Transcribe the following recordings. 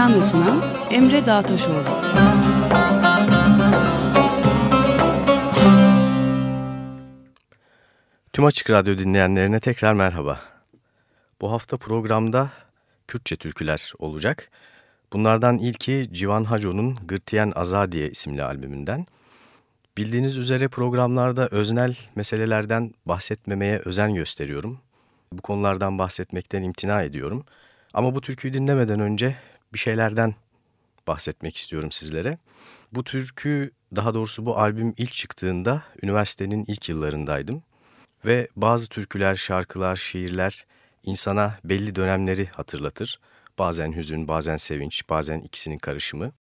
Hazırlayan ve sunan Emre Dağtaşoğlu. Tüm Açık Radyo dinleyenlerine tekrar merhaba. Bu hafta programda Kürtçe türküler olacak. Bunlardan ilki Civan Haco'nun Gırtiyen Azadiye isimli albümünden. Bildiğiniz üzere programlarda öznel meselelerden bahsetmemeye özen gösteriyorum. Bu konulardan bahsetmekten imtina ediyorum. Ama bu türküyü dinlemeden önce bir şeylerden bahsetmek istiyorum sizlere. Bu türkü, daha doğrusu bu albüm ilk çıktığında üniversitenin ilk yıllarındaydım. Ve bazı türküler, şarkılar, şiirler insana belli dönemleri hatırlatır. Bazen hüzün, bazen sevinç, bazen ikisinin karışımı.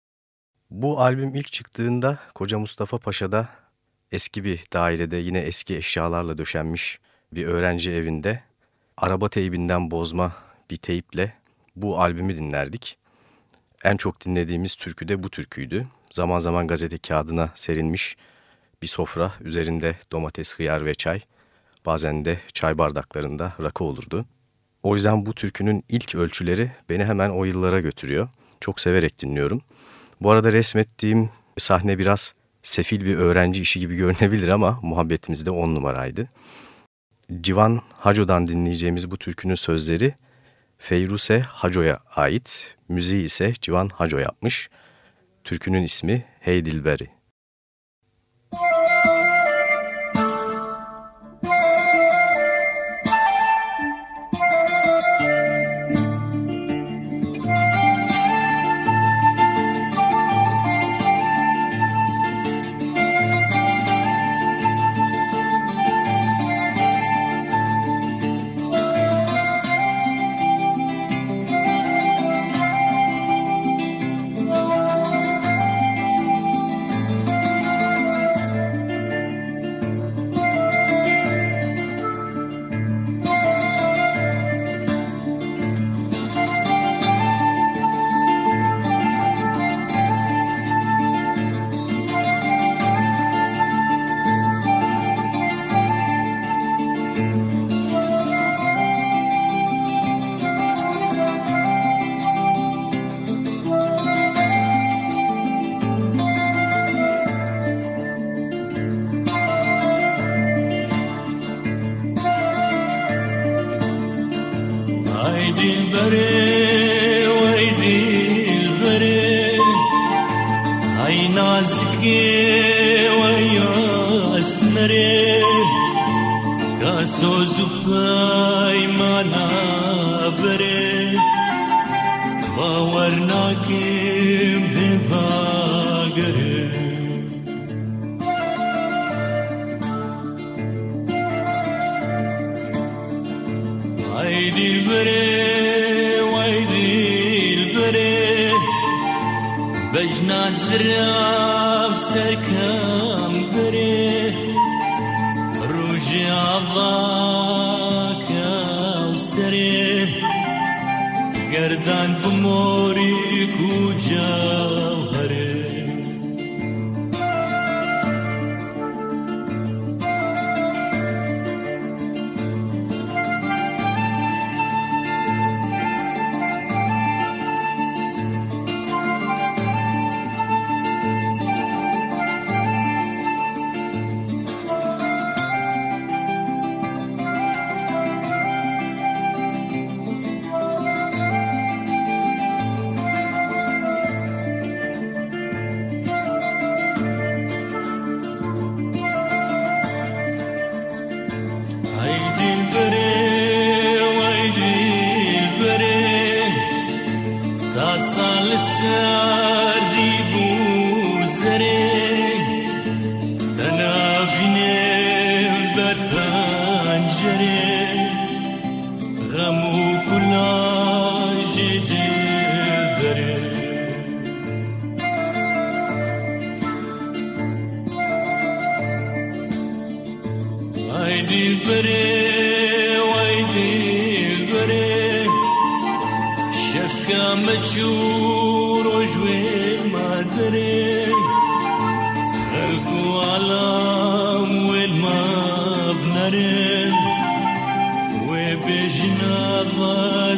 Bu albüm ilk çıktığında Koca Mustafa Paşa'da eski bir dairede yine eski eşyalarla döşenmiş bir öğrenci evinde araba teybinden bozma bir teyple bu albümü dinlerdik. En çok dinlediğimiz türkü de bu türküydü. Zaman zaman gazete kağıdına serilmiş bir sofra, üzerinde domates, hıyar ve çay, bazen de çay bardaklarında rakı olurdu. O yüzden bu türkünün ilk ölçüleri beni hemen o yıllara götürüyor. Çok severek dinliyorum. Bu arada resmettiğim sahne biraz sefil bir öğrenci işi gibi görünebilir ama muhabbetimiz de on numaraydı. Civan Haco'dan dinleyeceğimiz bu türkünün sözleri Feyruse Haco'ya ait, müziği ise Civan Haco yapmış. Türkünün ismi Hey Dilberi. سوزوکای مانا بره. باور نکیم به بره بره. بجنا سرکه ويدي البري ويدي البري. شفكة متشور وجوين ما دري خلقوا علام وين ما بنرن وبجناظر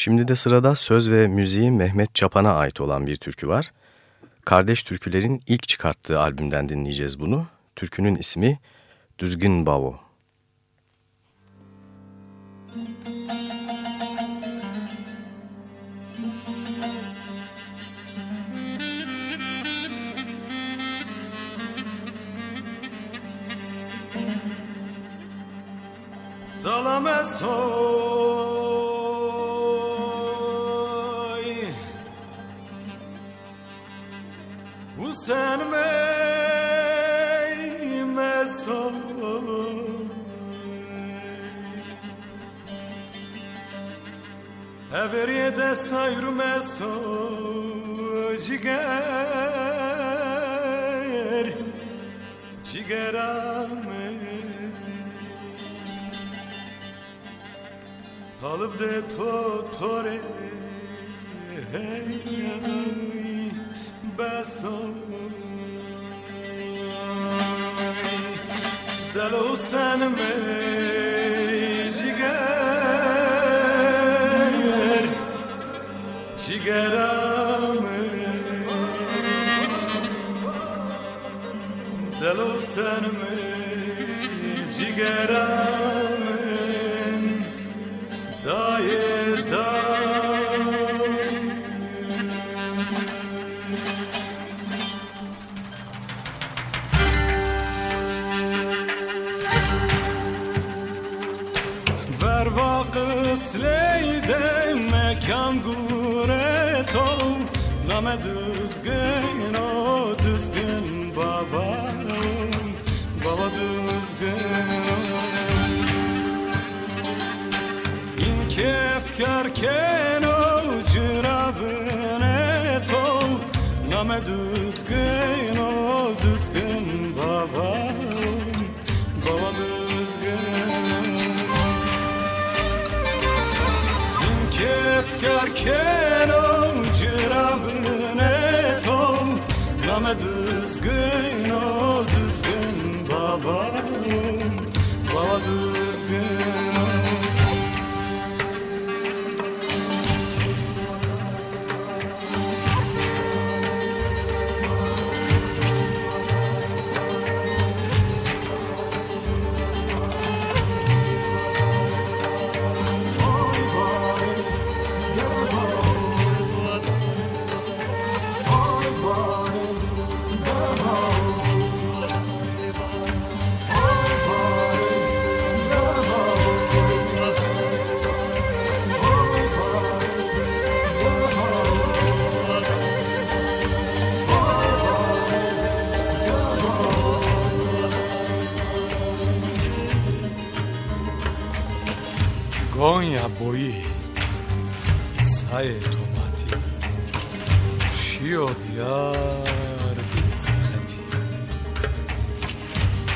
Şimdi de sırada söz ve müziği Mehmet Çapan'a ait olan bir türkü var. Kardeş Türküler'in ilk çıkarttığı albümden dinleyeceğiz bunu. Türkünün ismi Düzgün Bavo. Dalame soy Desta yürüme soy Ciger Cigerame Alıp de to tore beso Delo sen me Cigerame Delo sen me cigerame dair da Ver vakıs leyde mekan tom Name düzgün o düzgün babam Baba düzgün. O İn kefkarken o cüravüne tol Name düzgün o düzgün babam Baba düzgün. İn kefkarken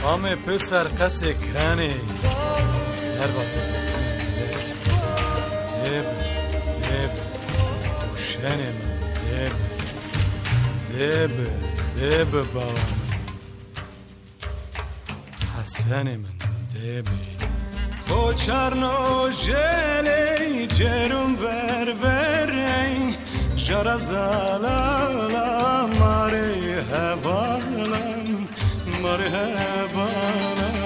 Ame pısar kase kane. Serva Deb, deb Uşenem deb. Deb, deb balam Hasanem deb. O čarno želej, džerum ver. Verej, žara zalala, mare hevalan, mare hevalan.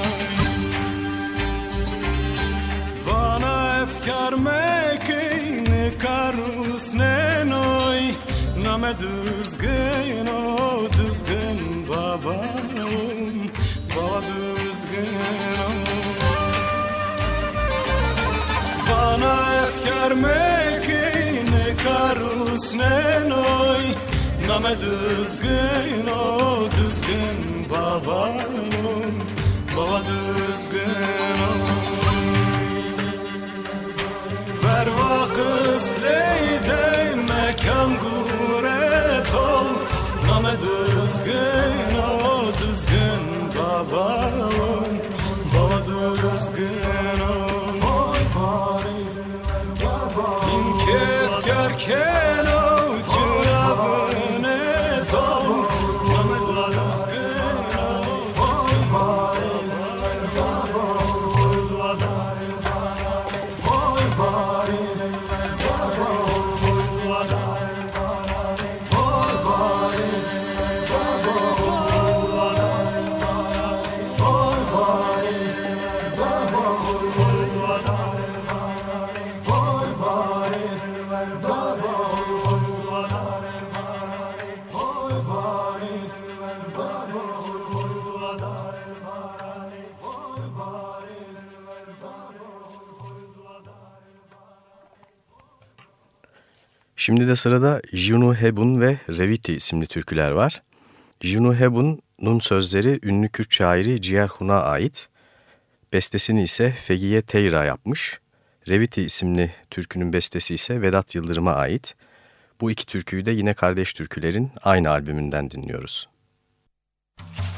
Bana efkar mekin, karus nenoy, name düzgün o düzgün babam, baba düzgün o. Bana efkar mekin karus nenoy Name düzgün o babanın Baba düzgün Ver vakız leyde mekan guret ol. Name düzgün o düzgün babanın Baba düzgün ol Oy bari Bin kez gerken o Şimdi de sırada Juno Hebun ve Reviti isimli türküler var. Juno Hebun'un sözleri ünlü Kürt şairi Ciğer Hun'a ait. Bestesini ise Fegiye Teyra yapmış. Reviti isimli türkünün bestesi ise Vedat Yıldırım'a ait. Bu iki türküyü de yine kardeş türkülerin aynı albümünden dinliyoruz. Müzik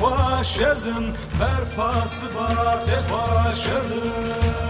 faşizm, berfası bat faşizm.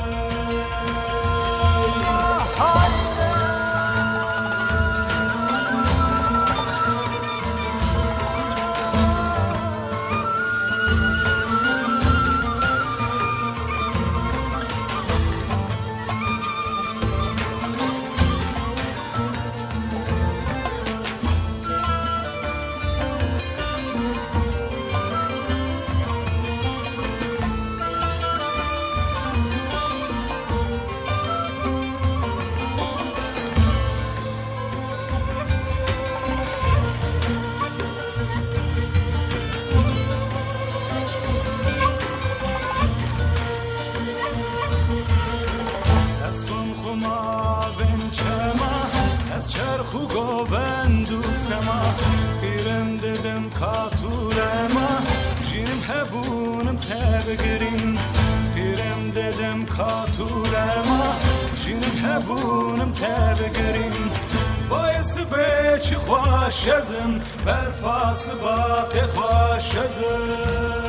چی خوش ازم برفاس با خوش ازم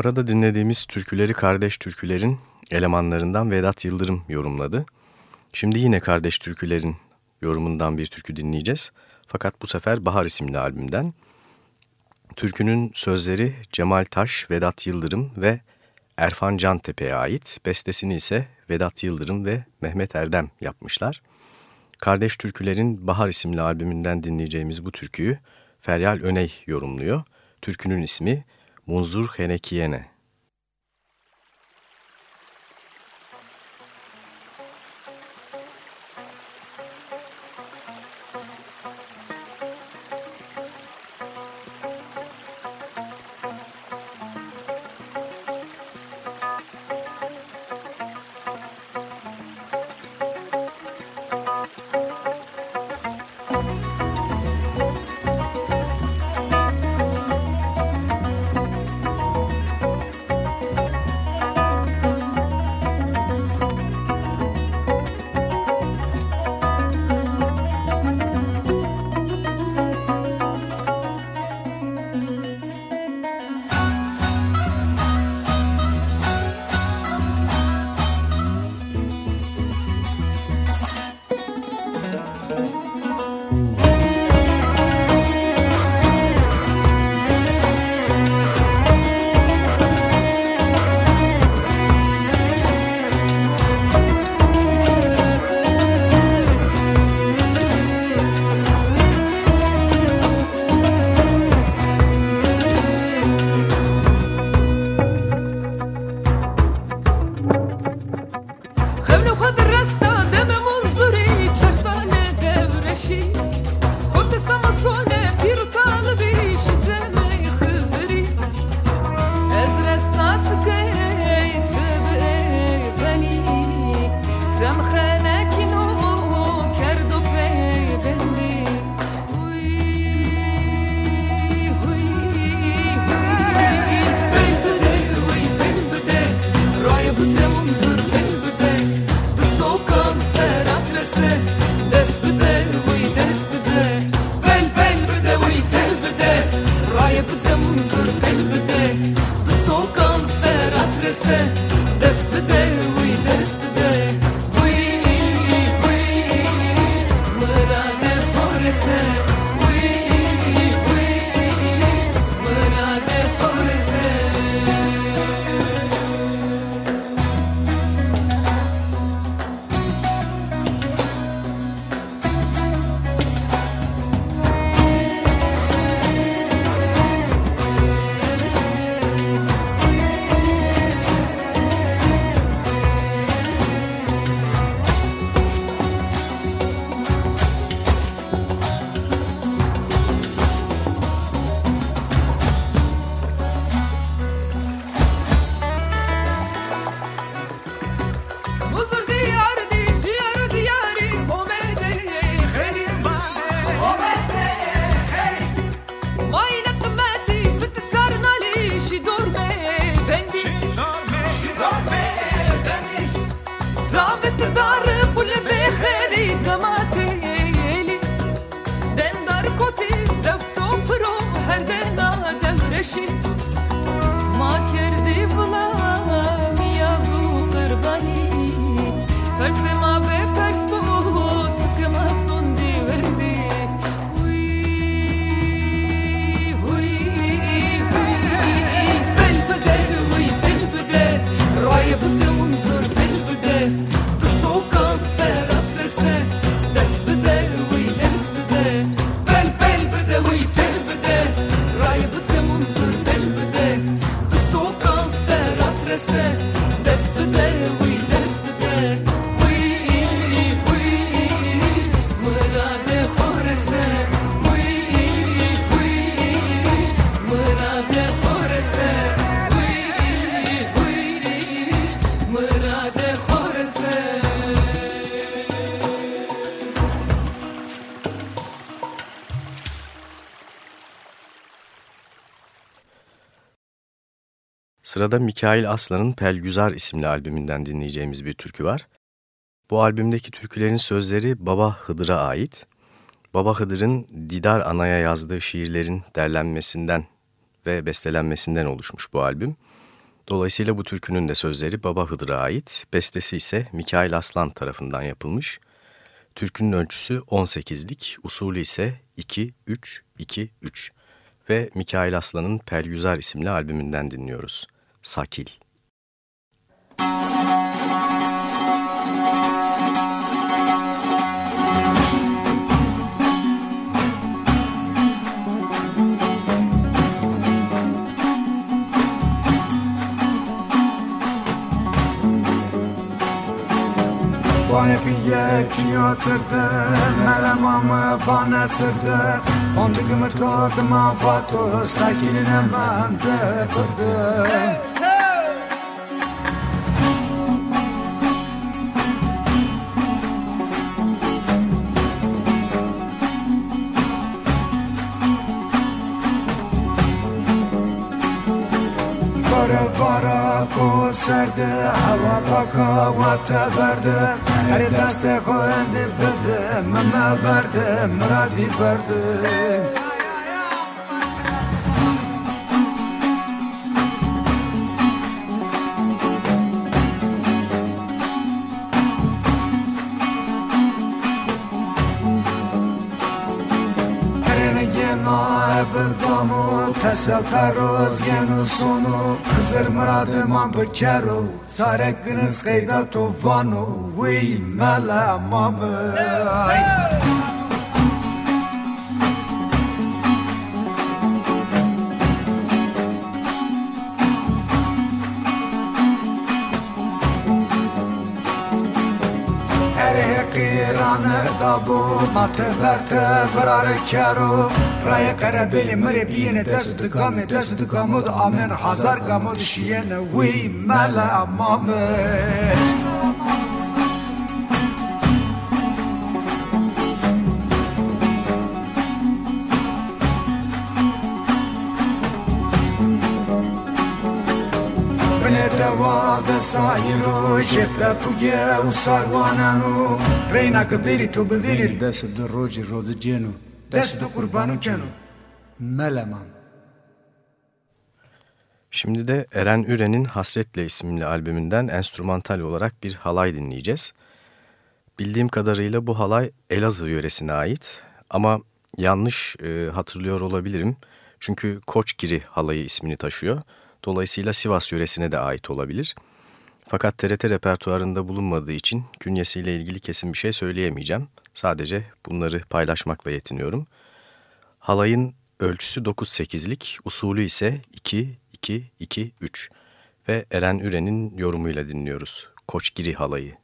arada dinlediğimiz türküleri kardeş türkülerin elemanlarından Vedat Yıldırım yorumladı. Şimdi yine kardeş türkülerin yorumundan bir türkü dinleyeceğiz. Fakat bu sefer Bahar isimli albümden. Türkünün sözleri Cemal Taş, Vedat Yıldırım ve Erfan Cantepe'ye ait. Bestesini ise Vedat Yıldırım ve Mehmet Erdem yapmışlar. Kardeş Türkülerin Bahar isimli albümünden dinleyeceğimiz bu türküyü Feryal Öney yorumluyor. Türkünün ismi Munzur Henekiyene. Sırada Mikail Aslan'ın Pelgüzar isimli albümünden dinleyeceğimiz bir türkü var. Bu albümdeki türkülerin sözleri Baba Hıdır'a ait. Baba Hıdır'ın Didar Ana'ya yazdığı şiirlerin derlenmesinden ve bestelenmesinden oluşmuş bu albüm. Dolayısıyla bu türkünün de sözleri Baba Hıdır'a ait, bestesi ise Mikail Aslan tarafından yapılmış. Türkünün ölçüsü 18'lik, usulü ise 2-3-2-3 ve Mikail Aslan'ın Pelgüzar isimli albümünden dinliyoruz. Sakil. Bana piye yatırdı Melemamı bana tırdı Ondugımı tordım afatu Sakiline ben کو سرده هوا پاکا و تبرده هر دست خواهند بده من برده مرادی برده بزامو تسفر روز گنو سونو خزر مراد من بکرو سارگنز قیدا تو وانو وی ملا مامو قیرانه دابو مات ورته برار کرو رای قربلی مری بینه دست دکام دست دکامود آمن هزار گامود شیین وی ملا مامه دواد سایرو جبه پوگه و ساروانانو رینا که بری تو ببینی دست دو روزی روز جنو دست دو kurbanı kenu melemam. Şimdi de Eren Üren'in Hasretle isimli albümünden enstrümantal olarak bir halay dinleyeceğiz. Bildiğim kadarıyla bu halay Elazığ yöresine ait ama yanlış e, hatırlıyor olabilirim. Çünkü Koçgiri halayı ismini taşıyor. Dolayısıyla Sivas yöresine de ait olabilir. Fakat TRT repertuarında bulunmadığı için künyesiyle ilgili kesin bir şey söyleyemeyeceğim. Sadece bunları paylaşmakla yetiniyorum. Halayın ölçüsü 9-8'lik, usulü ise 2-2-2-3 ve Eren Üren'in yorumuyla dinliyoruz. Koçgiri halayı.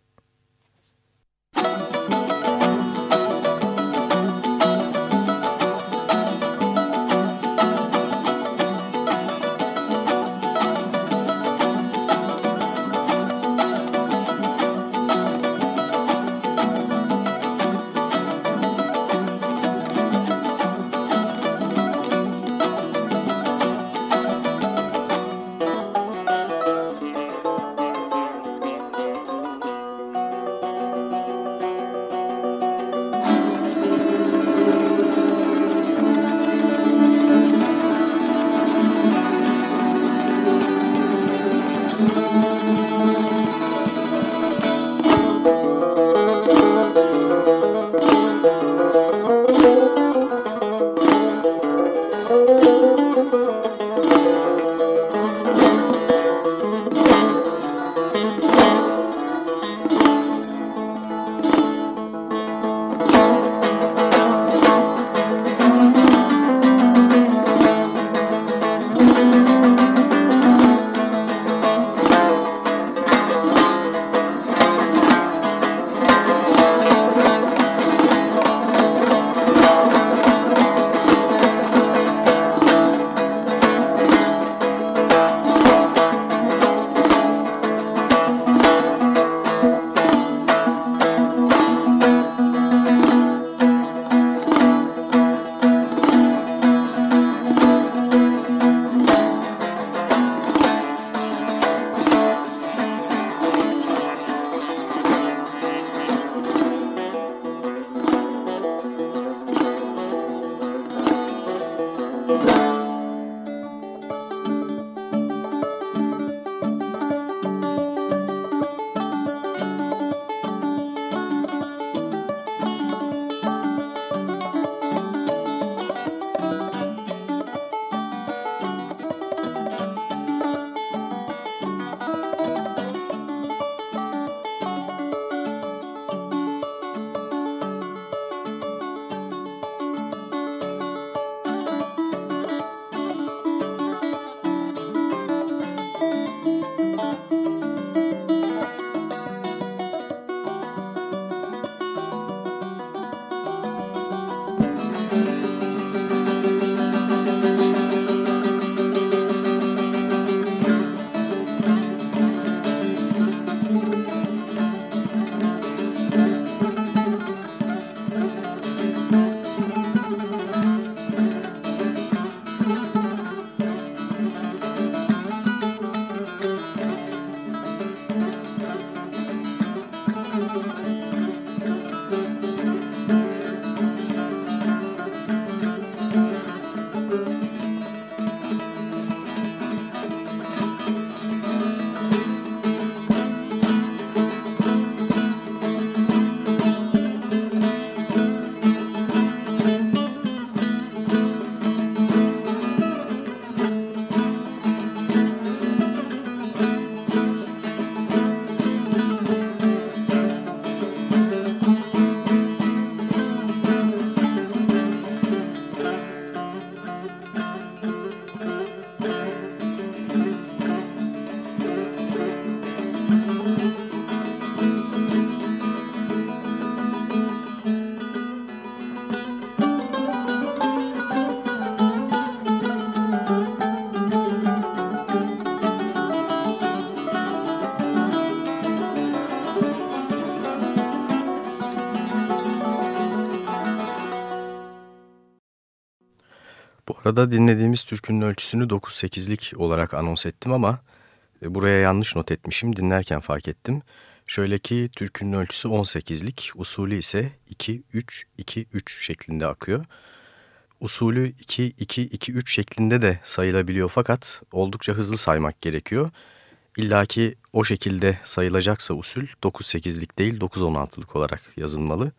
Bye. Arada dinlediğimiz türkünün ölçüsünü 9-8'lik olarak anons ettim ama e, buraya yanlış not etmişim dinlerken fark ettim. Şöyle ki türkünün ölçüsü 18'lik, usulü ise 2-3-2-3 şeklinde akıyor. Usulü 2-2-2-3 şeklinde de sayılabiliyor fakat oldukça hızlı saymak gerekiyor. İlla ki o şekilde sayılacaksa usul 9-8'lik değil 9-16'lık olarak yazılmalı.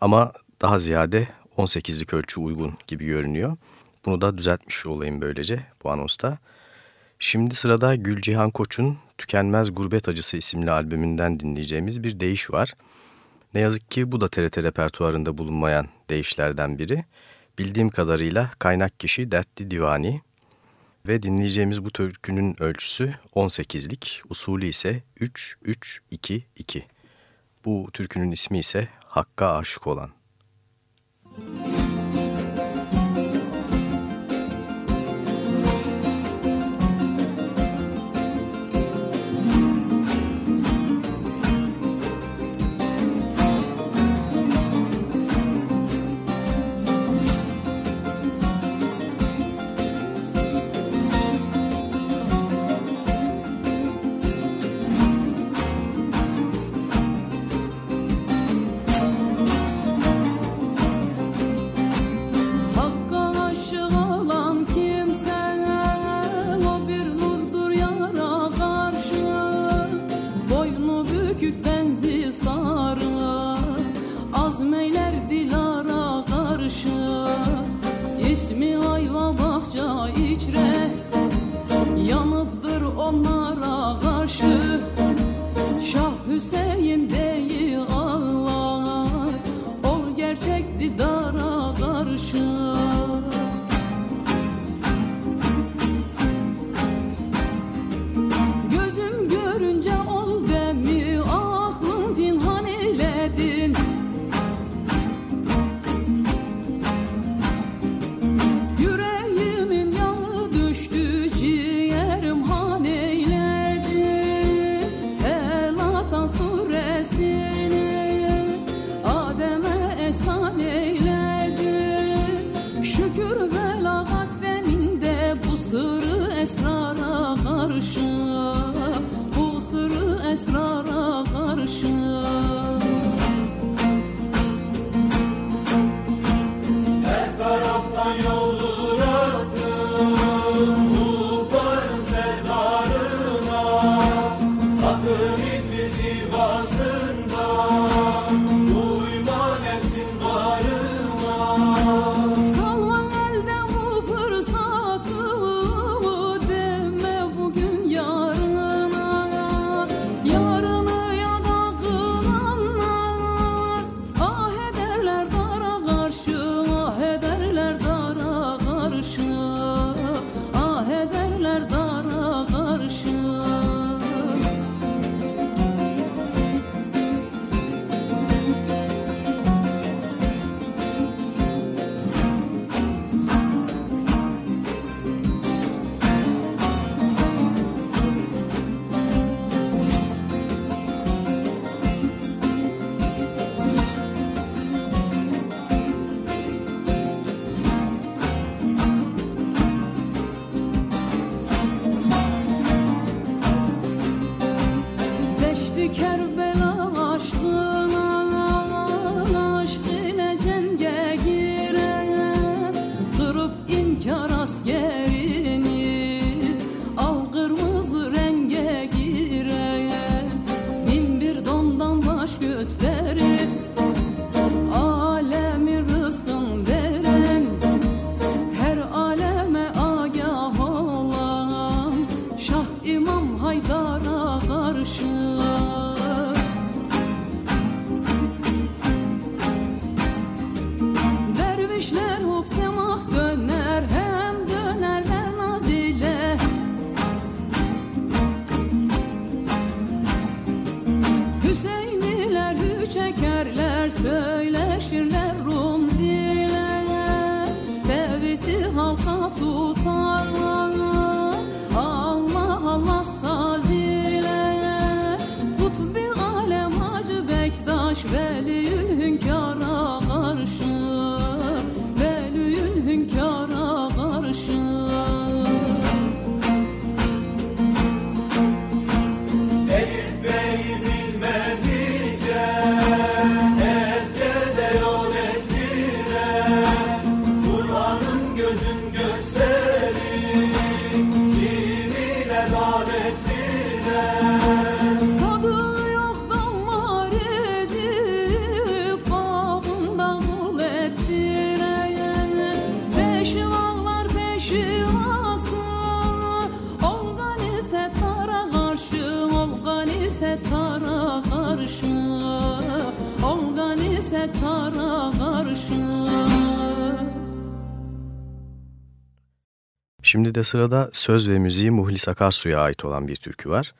Ama daha ziyade 18'lik ölçü uygun gibi görünüyor. Bunu da düzeltmiş olayım böylece bu anonsta. Şimdi sırada Gülcihan Koç'un Tükenmez Gurbet Acısı isimli albümünden dinleyeceğimiz bir deyiş var. Ne yazık ki bu da TRT repertuarında bulunmayan deyişlerden biri. Bildiğim kadarıyla kaynak kişi Dertli Divani ve dinleyeceğimiz bu türkünün ölçüsü 18'lik, usulü ise 3-3-2-2. Bu türkünün ismi ise Hakka Aşık Olan. Müzik tutarlar. Şimdi de sırada söz ve müziği Muhlis Akarsu'ya ait olan bir türkü var.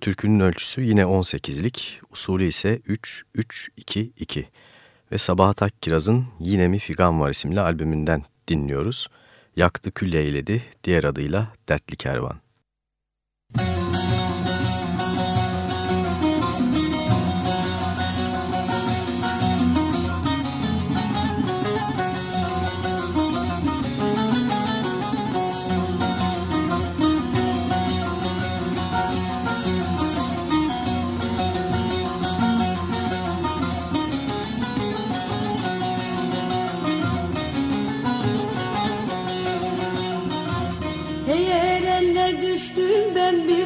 Türkünün ölçüsü yine 18'lik, usulü ise 3-3-2-2 ve Sabahat Akkiraz'ın Yine Mi Figan Var isimli albümünden dinliyoruz. Yaktı Kül Eyledi, diğer adıyla Dertli Kervan.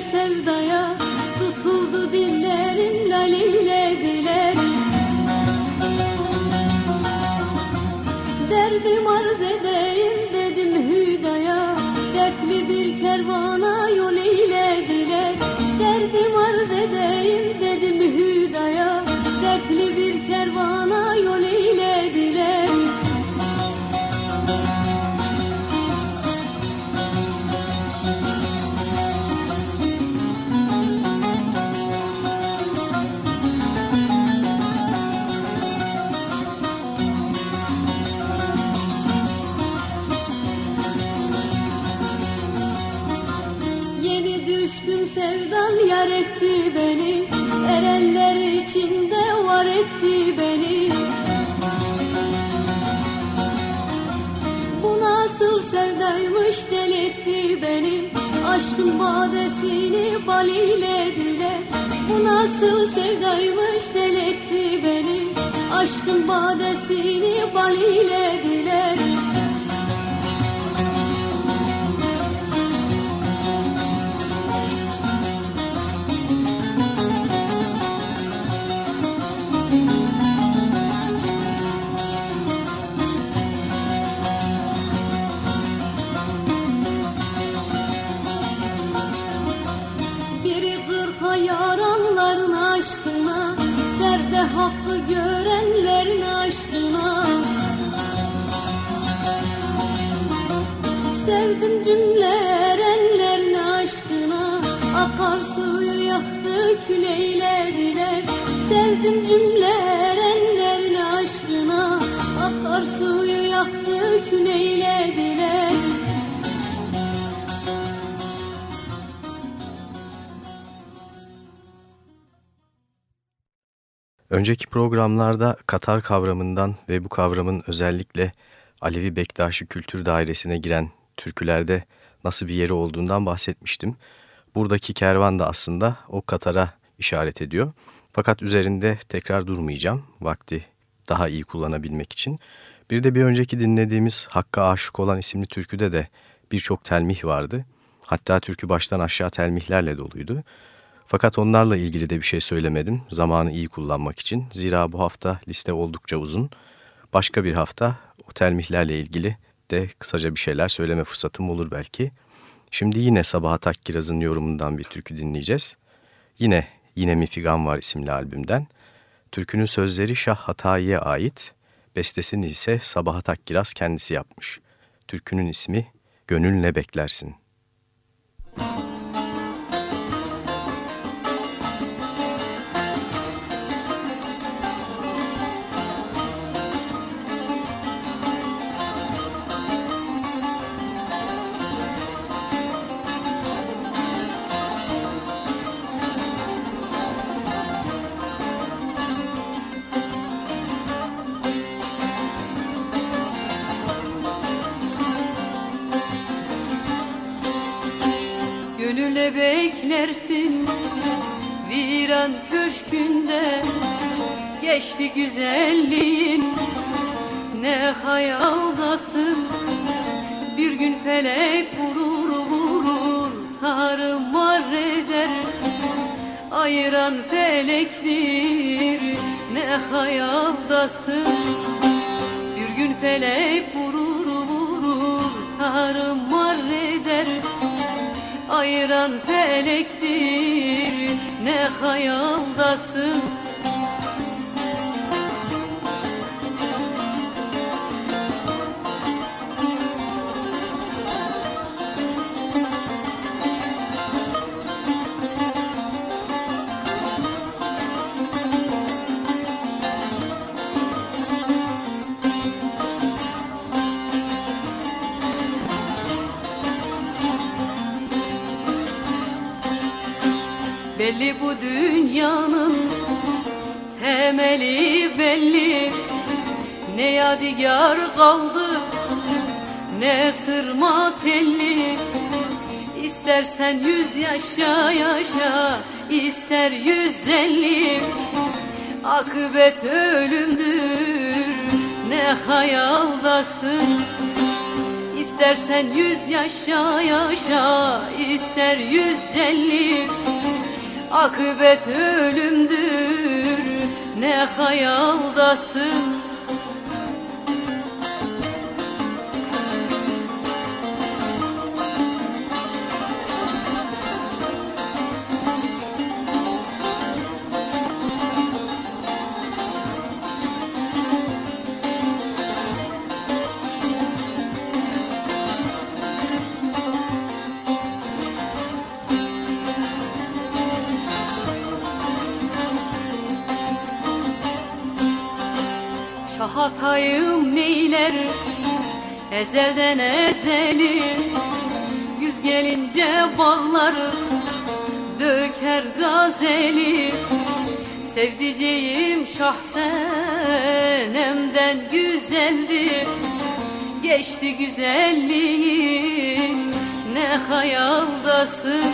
Sevdaya. Tutuldu dillerim laliyle diler Derdim arz edeyim sevdan yar etti beni Erenler içinde var etti beni. Bu nasıl sevdaymış deletti beni. Aşkın badesini bal eylediler Bu nasıl sevdaymış deletti beni. Aşkın badesini bal eylediler görenlerin aşkına. Sevdim cümle erenlerin aşkına. Akar suyu yaktı küleylediler Sevdim cümle erenlerin aşkına. Akar suyu yaktı küleylediler Önceki programlarda Katar kavramından ve bu kavramın özellikle Alevi Bektaşi Kültür Dairesi'ne giren türkülerde nasıl bir yeri olduğundan bahsetmiştim. Buradaki kervan da aslında o Katar'a işaret ediyor. Fakat üzerinde tekrar durmayacağım vakti daha iyi kullanabilmek için. Bir de bir önceki dinlediğimiz Hakk'a Aşık olan isimli türküde de birçok telmih vardı. Hatta türkü baştan aşağı telmihlerle doluydu. Fakat onlarla ilgili de bir şey söylemedim zamanı iyi kullanmak için. Zira bu hafta liste oldukça uzun. Başka bir hafta o telmihlerle ilgili de kısaca bir şeyler söyleme fırsatım olur belki. Şimdi yine Sabahat Akkiraz'ın yorumundan bir türkü dinleyeceğiz. Yine Yine Mi Figan Var isimli albümden. Türkünün sözleri Şah Hatayi'ye ait, bestesini ise Sabahat Akkiraz kendisi yapmış. Türkünün ismi Gönül Beklersin. Müzik beklersin Viran köşkünde. Geçti güzelliğin Ne hayaldasın? Bir gün felek vurur vurur Tarımar eder. Ayıran felektir Ne hayaldasın? Bir gün felek vurur vurur eder ayıran felektir. Ne hayaldasın Belli bu dünyanın temeli belli. Ne yadigar kaldı ne sırma telli. İstersen yüz yaşa yaşa ister yüz elli. Akıbet ölümdür ne hayaldasın? İstersen yüz yaşa yaşa ister yüz elli Akıbet ölümdür. Ne hayaldasın Ezelden ezeli. Yüz gelince bağlar Döker gazeli. Sevdiceğim şahsenemden güzeldi. Geçti güzelliğin ne hayaldasın?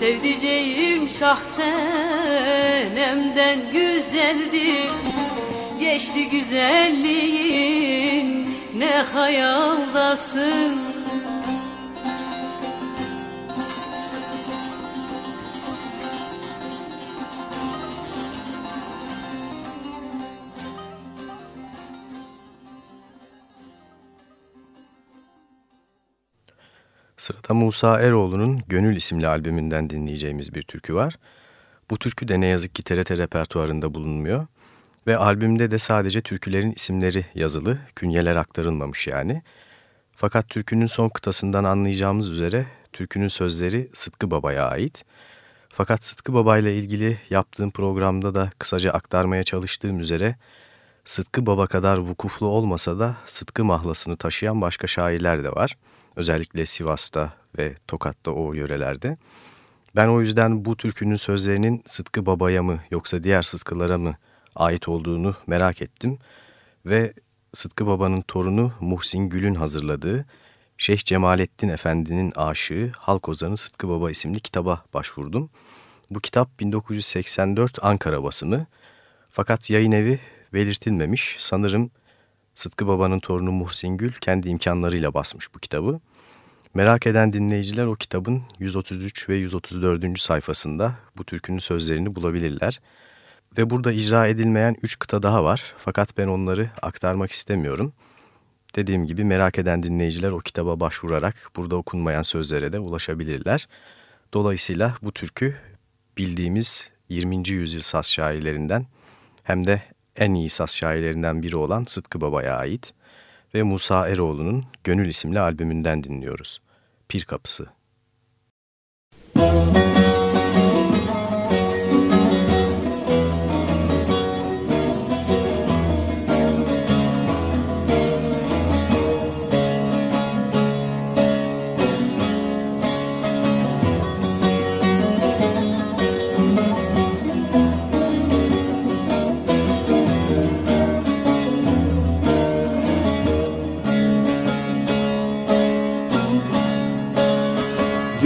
Sevdiceğim şahsenemden güzeldi. Geçti güzelliğin ne hayaldasın Sırada Musa Eroğlu'nun Gönül isimli albümünden dinleyeceğimiz bir türkü var. Bu türkü de ne yazık ki TRT repertuarında bulunmuyor. Ve albümde de sadece türkülerin isimleri yazılı, künyeler aktarılmamış yani. Fakat türkünün son kıtasından anlayacağımız üzere türkünün sözleri Sıtkı Baba'ya ait. Fakat Sıtkı Baba ile ilgili yaptığım programda da kısaca aktarmaya çalıştığım üzere Sıtkı Baba kadar vukuflu olmasa da Sıtkı mahlasını taşıyan başka şairler de var. Özellikle Sivas'ta ve Tokat'ta o yörelerde. Ben o yüzden bu türkünün sözlerinin Sıtkı Baba'ya mı yoksa diğer Sıtkılara mı ait olduğunu merak ettim ve Sıtkı Baba'nın torunu Muhsin Gül'ün hazırladığı Şeyh Cemalettin Efendi'nin aşığı Halk Ozanı Sıtkı Baba isimli kitaba başvurdum. Bu kitap 1984 Ankara basımı fakat yayın evi belirtilmemiş. Sanırım Sıtkı Baba'nın torunu Muhsin Gül kendi imkanlarıyla basmış bu kitabı. Merak eden dinleyiciler o kitabın 133 ve 134. sayfasında bu türkünün sözlerini bulabilirler. Ve burada icra edilmeyen üç kıta daha var. Fakat ben onları aktarmak istemiyorum. Dediğim gibi merak eden dinleyiciler o kitaba başvurarak burada okunmayan sözlere de ulaşabilirler. Dolayısıyla bu türkü bildiğimiz 20. yüzyıl saz şairlerinden hem de en iyi saz şairlerinden biri olan Sıtkı Baba'ya ait ve Musa Eroğlu'nun Gönül isimli albümünden dinliyoruz. Pir Kapısı. Müzik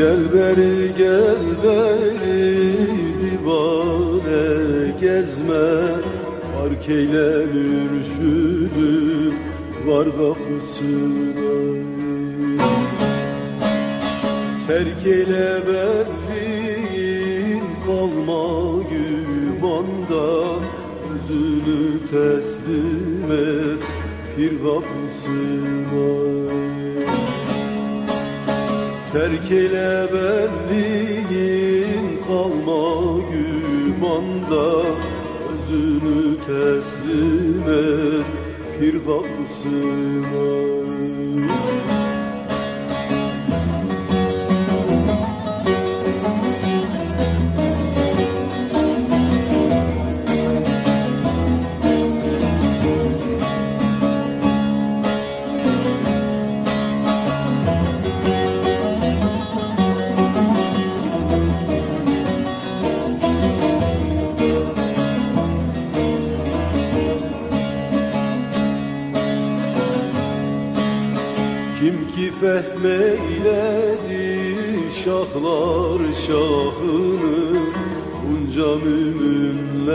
Gel beri gel beri divane gezme. Fark eyle mürşüdü var kapısına Terk eyle benliğin kalma gümanda. Yüzünü teslim et bir kapısına Terk ile benliğin kalma gümanda. Özünü teslim et bir kapısına Fehmeyledi şahlar şahını Bunca müminlerin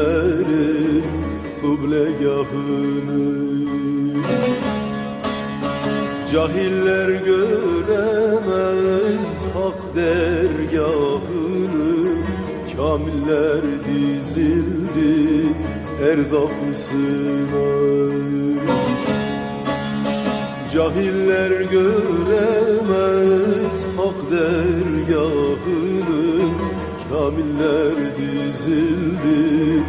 kıblegahını Cahiller göremez hak dergahını Kamiller dizildi erdapısına Cahiller göremez hak dergahını. Kamiller dizildi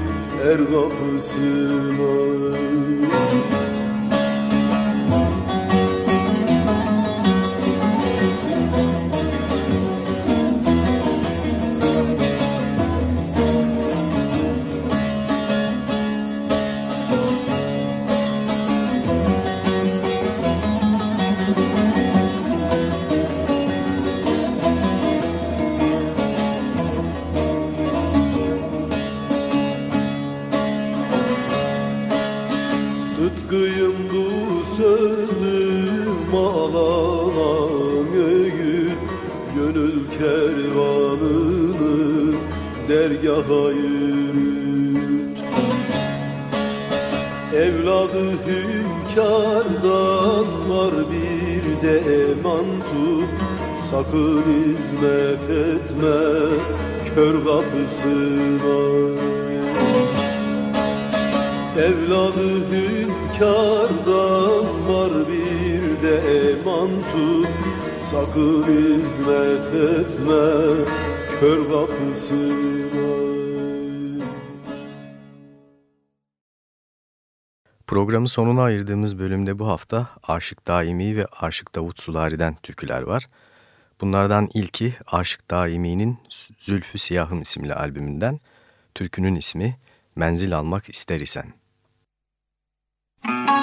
er kapısına sonuna ayırdığımız bölümde bu hafta Aşık Daimi ve Aşık Davut Sulari'den türküler var. Bunlardan ilki Aşık Daimi'nin Zülfü Siyahım isimli albümünden. Türkünün ismi Menzil Almak İster isen. sabreyle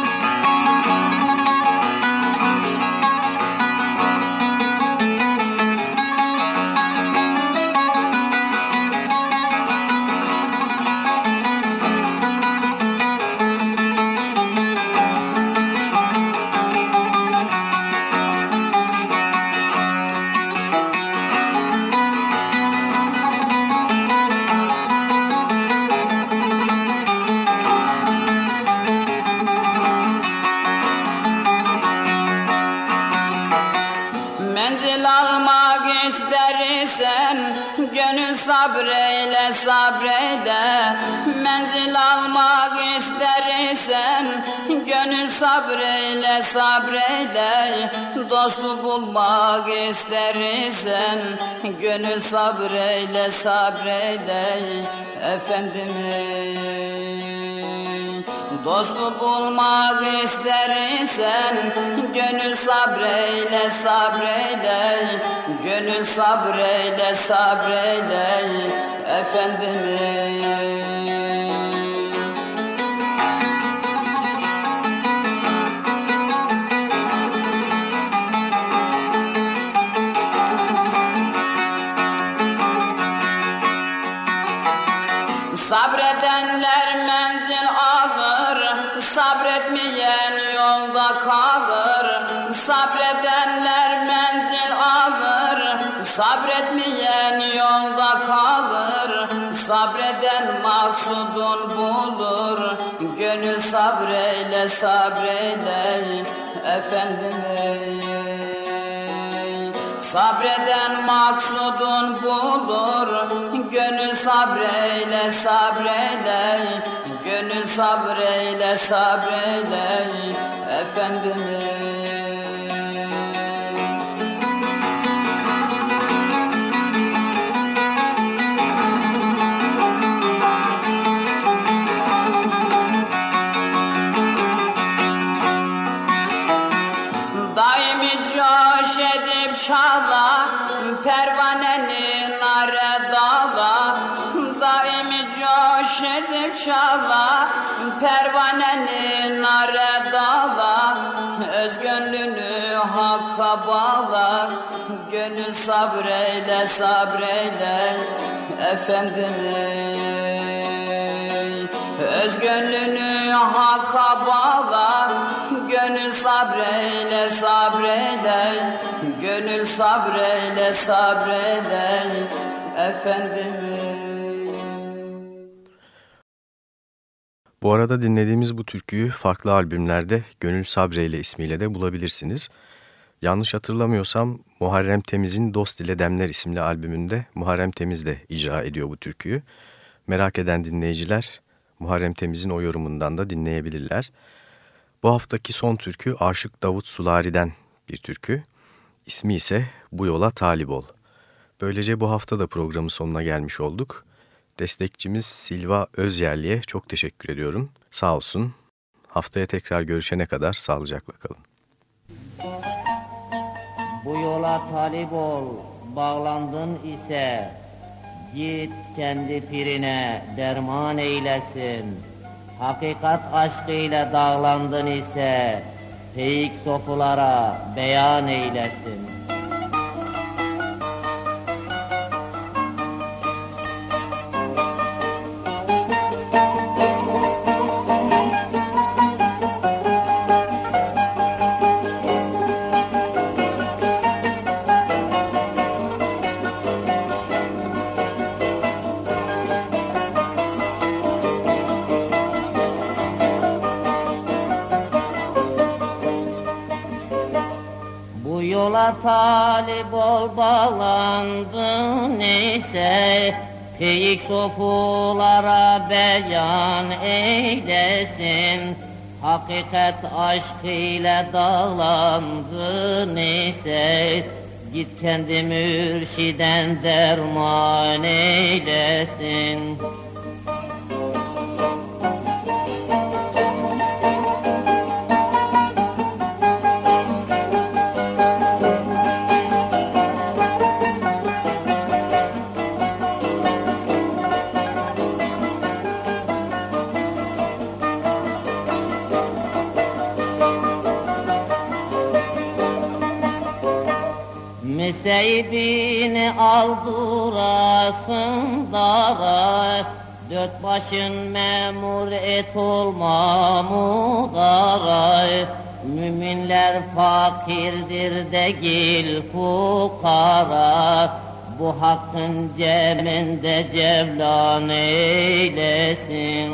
Gönül sabreyle sabreyle Dostu bulmak istersen Gönül sabreyle sabreyle Efendimiz. Dostu bulmak istersen Gönül sabreyle sabreyle Gönül sabreyle sabreyle Efendimiz sabreyle sabreyle Efendim Sabreden maksudun bulur Gönül sabreyle sabreyle Gönül sabreyle sabreyle Efendim Gönül sabreyle sabreyle Efendimiz Öz gönlünü hakka bağla Gönül sabreyle sabreyle Gönül sabreyle sabreyle Efendim Bu arada dinlediğimiz bu türküyü farklı albümlerde Gönül Sabreyle ismiyle de bulabilirsiniz. Yanlış hatırlamıyorsam Muharrem Temiz'in Dost ile Demler isimli albümünde Muharrem Temiz de icra ediyor bu türküyü. Merak eden dinleyiciler Muharrem Temiz'in o yorumundan da dinleyebilirler. Bu haftaki son türkü Aşık Davut Sulari'den bir türkü. İsmi ise Bu Yola Talip Ol. Böylece bu hafta da programın sonuna gelmiş olduk. Destekçimiz Silva Özyerli'ye çok teşekkür ediyorum. Sağ olsun. Haftaya tekrar görüşene kadar sağlıcakla kalın. Bu yola talip ol, bağlandın ise Git kendi pirine derman eylesin. Hakikat aşkıyla dağlandın ise Peyik sofulara beyan eylesin Peyik sofulara beyan eylesin. Hakikat aşk ile dağlandın ise Git kendi mürşiden derman eylesin Dört başın memur et olmamı dara Müminler fakirdir değil fukara. Bu hakkın ceminde cevlan eylesin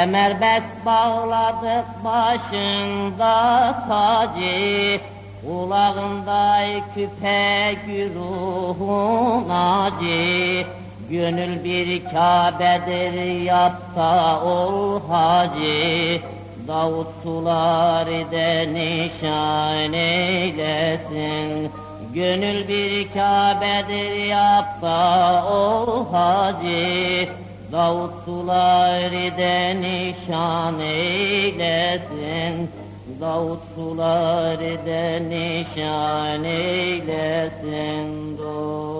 Kemerbest bağladık başında tacı Kulağında küpe güruhun acı. Gönül bir Kabe'dir yapta ol hacı. Davut suları de nişan eylesin. Gönül bir Kabe'dir yapta ol hacı Davut suları de nişan eylesin. Davut suları de nişan eylesin. Dost